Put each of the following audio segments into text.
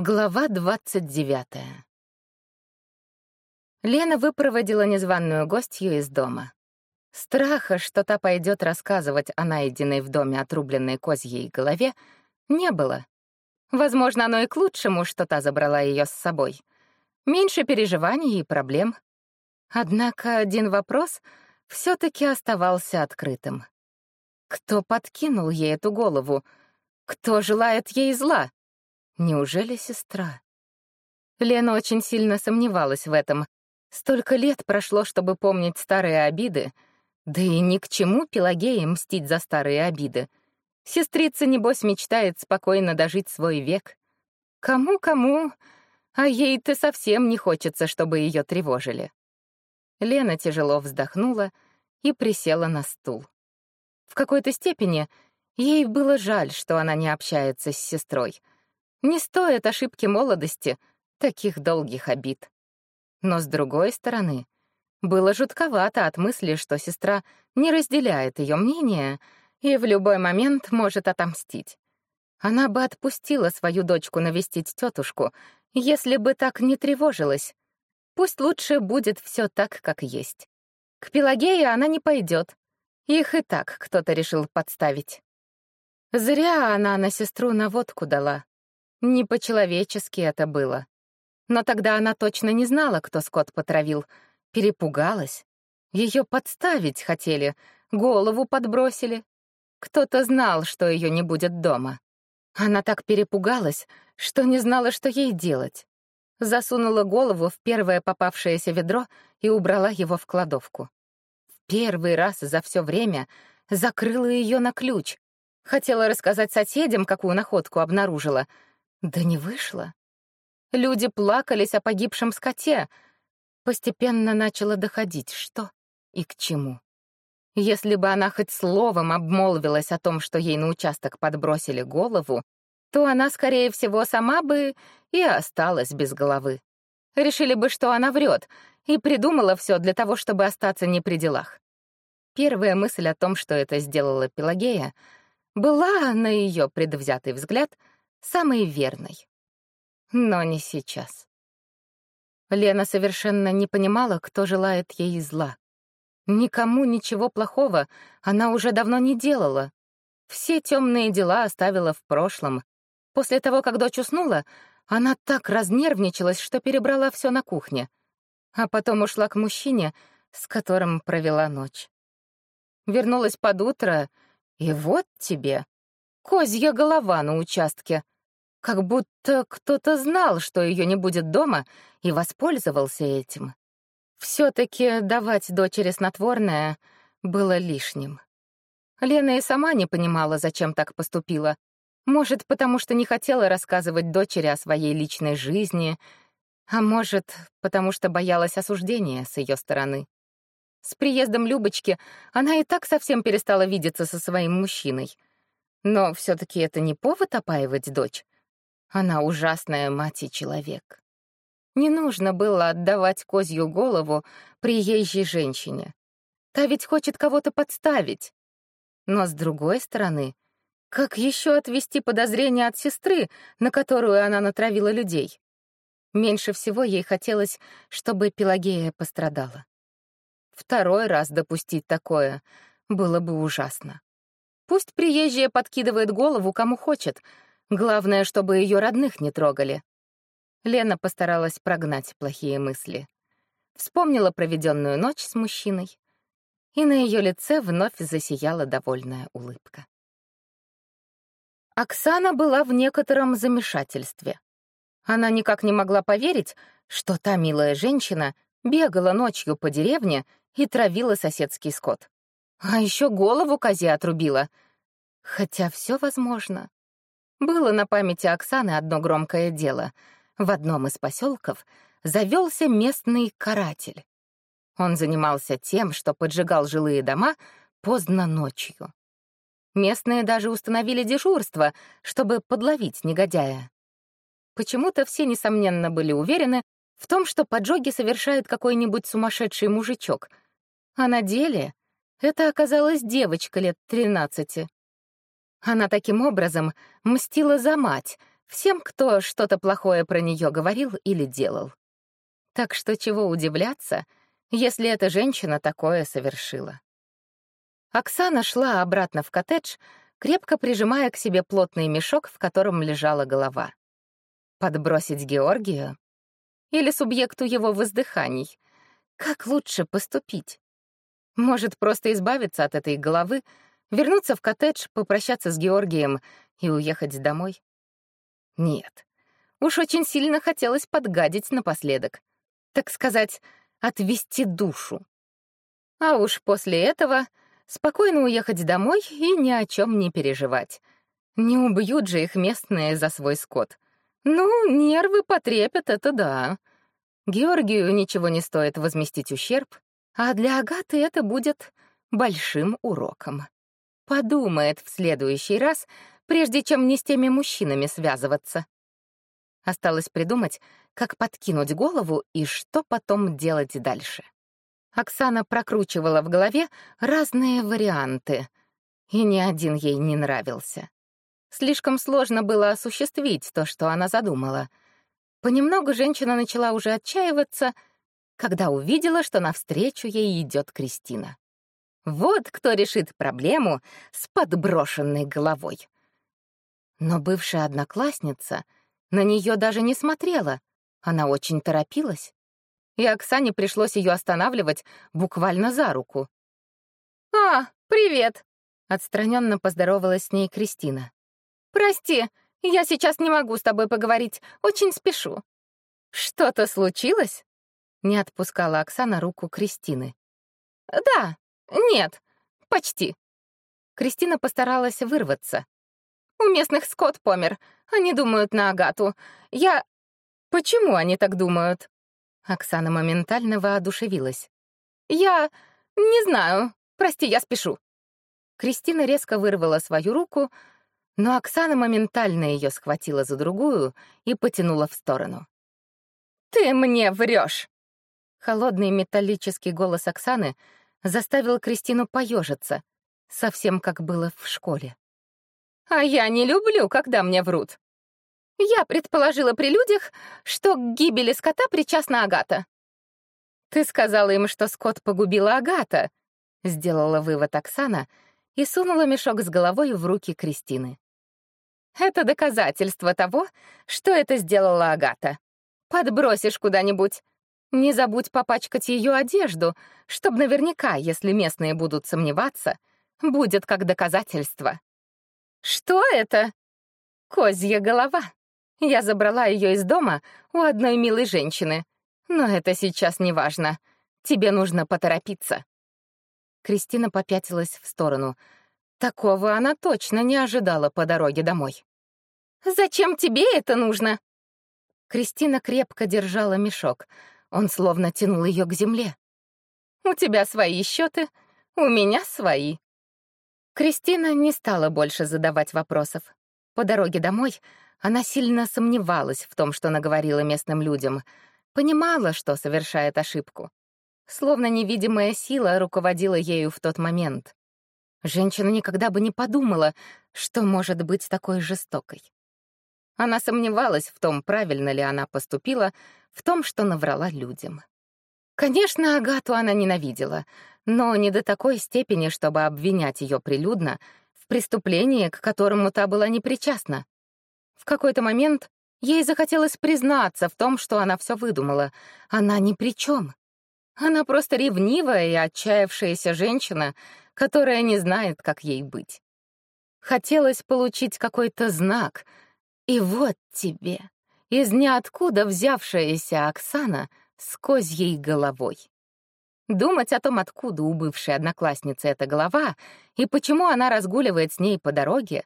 Глава двадцать девятая. Лена выпроводила незваную гостью из дома. Страха, что та пойдет рассказывать о найденной в доме отрубленной козьей голове, не было. Возможно, оно и к лучшему, что та забрала ее с собой. Меньше переживаний и проблем. Однако один вопрос все таки оставался открытым. Кто подкинул ей эту голову? Кто желает ей зла? Неужели сестра? Лена очень сильно сомневалась в этом. Столько лет прошло, чтобы помнить старые обиды, да и ни к чему Пелагее мстить за старые обиды. Сестрица, небось, мечтает спокойно дожить свой век. Кому-кому, а ей-то совсем не хочется, чтобы ее тревожили. Лена тяжело вздохнула и присела на стул. В какой-то степени ей было жаль, что она не общается с сестрой — не стоят ошибки молодости таких долгих обид. Но с другой стороны, было жутковато от мысли, что сестра не разделяет ее мнение и в любой момент может отомстить. Она бы отпустила свою дочку навестить тетушку, если бы так не тревожилась. Пусть лучше будет все так, как есть. К Пелагее она не пойдет. Их и так кто-то решил подставить. Зря она на сестру наводку дала. Не по-человечески это было. Но тогда она точно не знала, кто скот потравил. Перепугалась. Ее подставить хотели, голову подбросили. Кто-то знал, что ее не будет дома. Она так перепугалась, что не знала, что ей делать. Засунула голову в первое попавшееся ведро и убрала его в кладовку. В первый раз за все время закрыла ее на ключ. Хотела рассказать соседям, какую находку обнаружила — да не вышло. Люди плакались о погибшем скоте. Постепенно начало доходить, что и к чему. Если бы она хоть словом обмолвилась о том, что ей на участок подбросили голову, то она, скорее всего, сама бы и осталась без головы. Решили бы, что она врет, и придумала все для того, чтобы остаться не при делах. Первая мысль о том, что это сделала Пелагея, была, на ее предвзятый взгляд, самой верной. Но не сейчас. Лена совершенно не понимала, кто желает ей зла. Никому ничего плохого она уже давно не делала. Все темные дела оставила в прошлом. После того, как дочь уснула, она так разнервничалась, что перебрала все на кухне. А потом ушла к мужчине, с которым провела ночь. Вернулась под утро, и вот тебе Козья голова на участке. Как будто кто-то знал, что ее не будет дома, и воспользовался этим. Все-таки давать дочери снотворное было лишним. Лена и сама не понимала, зачем так поступила. Может, потому что не хотела рассказывать дочери о своей личной жизни, а может, потому что боялась осуждения с ее стороны. С приездом Любочки она и так совсем перестала видеться со своим мужчиной — но все-таки это не повод опаивать дочь. Она ужасная мать и человек. Не нужно было отдавать козью голову приезжей женщине. Та ведь хочет кого-то подставить. Но с другой стороны, как еще отвести подозрения от сестры, на которую она натравила людей? Меньше всего ей хотелось, чтобы Пелагея пострадала. Второй раз допустить такое было бы ужасно. Пусть приезжая подкидывает голову кому хочет. Главное, чтобы ее родных не трогали. Лена постаралась прогнать плохие мысли. Вспомнила проведенную ночь с мужчиной, и на ее лице вновь засияла довольная улыбка. Оксана была в некотором замешательстве. Она никак не могла поверить, что та милая женщина бегала ночью по деревне и травила соседский скот. А еще голову козе отрубила. Хотя все возможно. Было на памяти Оксаны одно громкое дело. В одном из поселков завелся местный каратель. Он занимался тем, что поджигал жилые дома поздно ночью. Местные даже установили дежурство, чтобы подловить негодяя. Почему-то все, несомненно, были уверены в том, что поджоги совершает какой-нибудь сумасшедший мужичок. А на деле это оказалась девочка лет тринадцати. Она таким образом мстила за мать, всем, кто что-то плохое про нее говорил или делал. Так что чего удивляться, если эта женщина такое совершила. Оксана шла обратно в коттедж, крепко прижимая к себе плотный мешок, в котором лежала голова. Подбросить Георгию? Или субъекту его воздыханий? Как лучше поступить? Может, просто избавиться от этой головы, вернуться в коттедж, попрощаться с Георгием и уехать домой? Нет. Уж очень сильно хотелось подгадить напоследок. Так сказать, отвести душу. А уж после этого спокойно уехать домой и ни о чем не переживать. Не убьют же их местные за свой скот. Ну, нервы потрепят, это да. Георгию ничего не стоит возместить ущерб, а для Агаты это будет большим уроком. Подумает в следующий раз, прежде чем не с теми мужчинами связываться. Осталось придумать, как подкинуть голову и что потом делать дальше. Оксана прокручивала в голове разные варианты, и ни один ей не нравился. Слишком сложно было осуществить то, что она задумала. Понемногу женщина начала уже отчаиваться, когда увидела, что навстречу ей идет Кристина. Вот кто решит проблему с подброшенной головой. Но бывшая одноклассница на нее даже не смотрела, она очень торопилась и Оксане пришлось ее останавливать буквально за руку. «А, привет!» — отстраненно поздоровалась с ней Кристина. «Прости, я сейчас не могу с тобой поговорить, очень спешу». «Что-то случилось?» — не отпускала Оксана руку Кристины. «Да, нет, почти». Кристина постаралась вырваться. «У местных скот помер, они думают на Агату. Я...» «Почему они так думают?» Оксана моментально воодушевилась. «Я... не знаю. Прости, я спешу». Кристина резко вырвала свою руку, но Оксана моментально ее схватила за другую и потянула в сторону. «Ты мне врешь!» Холодный металлический голос Оксаны заставил Кристину поежиться, совсем как было в школе. «А я не люблю, когда мне врут. Я предположила при людях, что к гибели скота причастна Агата. Ты сказала им, что скот погубила Агата, сделала вывод Оксана и сунула мешок с головой в руки Кристины. Это доказательство того, что это сделала Агата. Подбросишь куда-нибудь. Не забудь попачкать ее одежду, чтобы наверняка, если местные будут сомневаться, будет как доказательство. Что это? Козья голова. Я забрала ее из дома у одной милой женщины. Но это сейчас не важно. Тебе нужно поторопиться. Кристина попятилась в сторону. Такого она точно не ожидала по дороге домой. «Зачем тебе это нужно?» Кристина крепко держала мешок. Он словно тянул ее к земле. «У тебя свои счеты, у меня свои». Кристина не стала больше задавать вопросов. По дороге домой она сильно сомневалась в том, что наговорила местным людям, понимала, что совершает ошибку. Словно невидимая сила руководила ею в тот момент. Женщина никогда бы не подумала, что может быть такой жестокой. Она сомневалась в том, правильно ли она поступила, в том, что наврала людям. Конечно, Агату она ненавидела, но не до такой степени, чтобы обвинять ее прилюдно в преступлении, к которому та была непричастна. В какой-то момент ей захотелось признаться в том, что она все выдумала. Она ни при чем. Она просто ревнивая и отчаявшаяся женщина, которая не знает, как ей быть. Хотелось получить какой-то знак. И вот тебе, из ниоткуда взявшаяся Оксана с козьей головой. Думать о том, откуда у бывшей одноклассницы эта голова и почему она разгуливает с ней по дороге,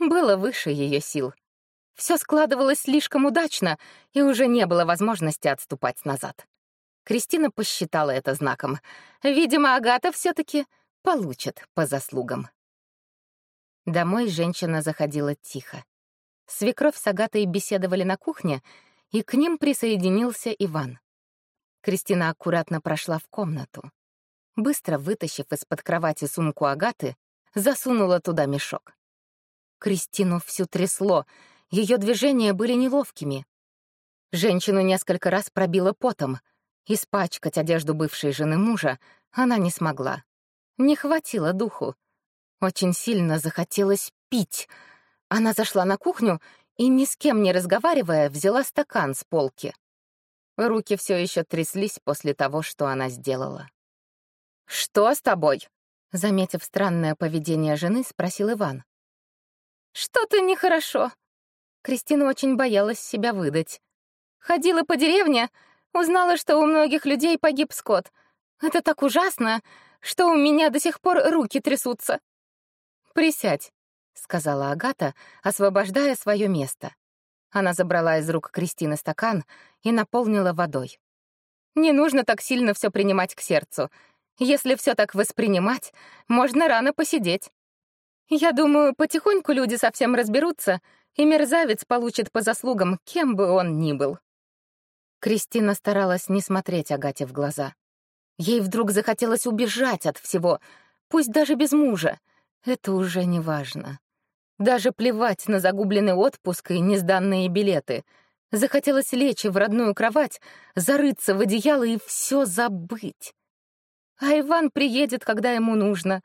было выше ее сил. Все складывалось слишком удачно, и уже не было возможности отступать назад. Кристина посчитала это знаком. Видимо, Агата все таки получит по заслугам. Домой женщина заходила тихо. Свекровь с Агатой беседовали на кухне, и к ним присоединился Иван. Кристина аккуратно прошла в комнату. Быстро вытащив из-под кровати сумку Агаты, засунула туда мешок. Кристину всю трясло, ее движения были неловкими. Женщину несколько раз пробило потом. Испачкать одежду бывшей жены мужа она не смогла. Не хватило духу. Очень сильно захотелось пить. Она зашла на кухню и, ни с кем не разговаривая, взяла стакан с полки. Руки все еще тряслись после того, что она сделала. «Что с тобой?» Заметив странное поведение жены, спросил Иван. «Что-то нехорошо». Кристина очень боялась себя выдать. «Ходила по деревне, узнала, что у многих людей погиб скот. Это так ужасно, что у меня до сих пор руки трясутся». «Присядь», — сказала Агата, освобождая свое место. Она забрала из рук Кристины стакан и наполнила водой. «Не нужно так сильно все принимать к сердцу. Если все так воспринимать, можно рано посидеть. Я думаю, потихоньку люди совсем разберутся, и мерзавец получит по заслугам, кем бы он ни был». Кристина старалась не смотреть Агате в глаза. Ей вдруг захотелось убежать от всего, пусть даже без мужа. Это уже не важно. Даже плевать на загубленный отпуск и несданные билеты. Захотелось лечь в родную кровать, зарыться в одеяло и все забыть. А Иван приедет, когда ему нужно.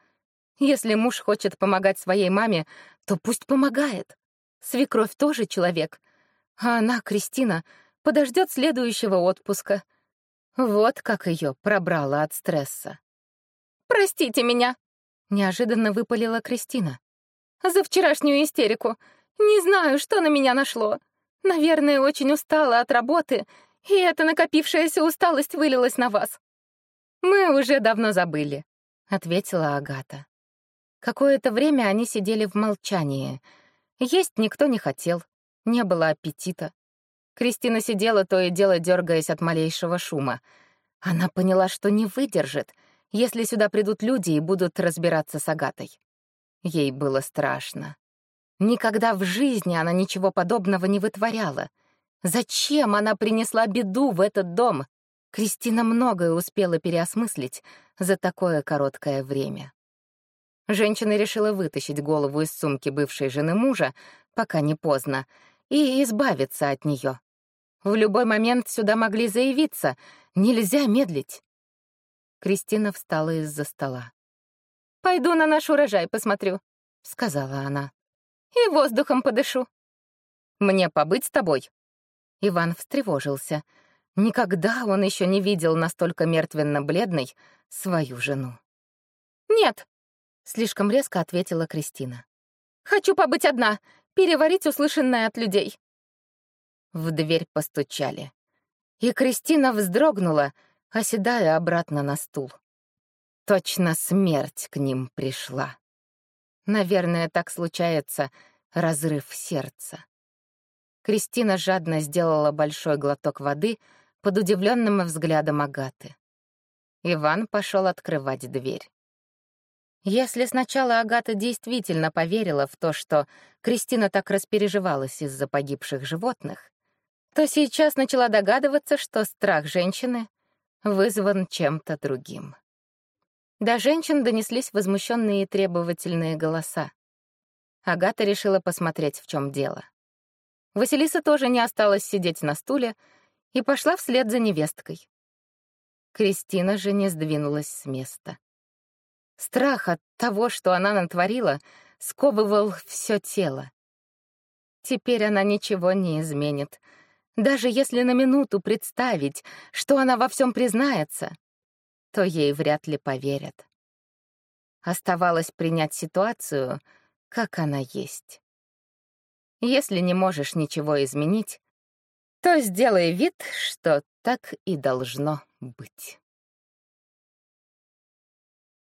Если муж хочет помогать своей маме, то пусть помогает. Свекровь тоже человек. А она, Кристина, подождет следующего отпуска. Вот как ее пробрало от стресса. «Простите меня!» — неожиданно выпалила Кристина за вчерашнюю истерику. Не знаю, что на меня нашло. Наверное, очень устала от работы, и эта накопившаяся усталость вылилась на вас. Мы уже давно забыли, ответила Агата. Какое-то время они сидели в молчании. Есть никто не хотел, не было аппетита. Кристина сидела то и дело, дергаясь от малейшего шума. Она поняла, что не выдержит, если сюда придут люди и будут разбираться с Агатой. Ей было страшно. Никогда в жизни она ничего подобного не вытворяла. Зачем она принесла беду в этот дом? Кристина многое успела переосмыслить за такое короткое время. Женщина решила вытащить голову из сумки бывшей жены мужа, пока не поздно, и избавиться от нее. В любой момент сюда могли заявиться. Нельзя медлить. Кристина встала из-за стола. «Пойду на наш урожай посмотрю», — сказала она. «И воздухом подышу». «Мне побыть с тобой?» Иван встревожился. Никогда он еще не видел настолько мертвенно-бледной свою жену. «Нет», — слишком резко ответила Кристина. «Хочу побыть одна, переварить услышанное от людей». В дверь постучали. И Кристина вздрогнула, оседая обратно на стул. Точно смерть к ним пришла. Наверное, так случается разрыв сердца. Кристина жадно сделала большой глоток воды под удивленным взглядом Агаты. Иван пошел открывать дверь. Если сначала Агата действительно поверила в то, что Кристина так распереживалась из-за погибших животных, то сейчас начала догадываться, что страх женщины вызван чем-то другим. До женщин донеслись возмущенные и требовательные голоса. Агата решила посмотреть, в чем дело. Василиса тоже не осталась сидеть на стуле и пошла вслед за невесткой. Кристина же не сдвинулась с места. Страх от того, что она натворила, сковывал все тело. Теперь она ничего не изменит. Даже если на минуту представить, что она во всем признается, то ей вряд ли поверят. Оставалось принять ситуацию, как она есть. Если не можешь ничего изменить, то сделай вид, что так и должно быть.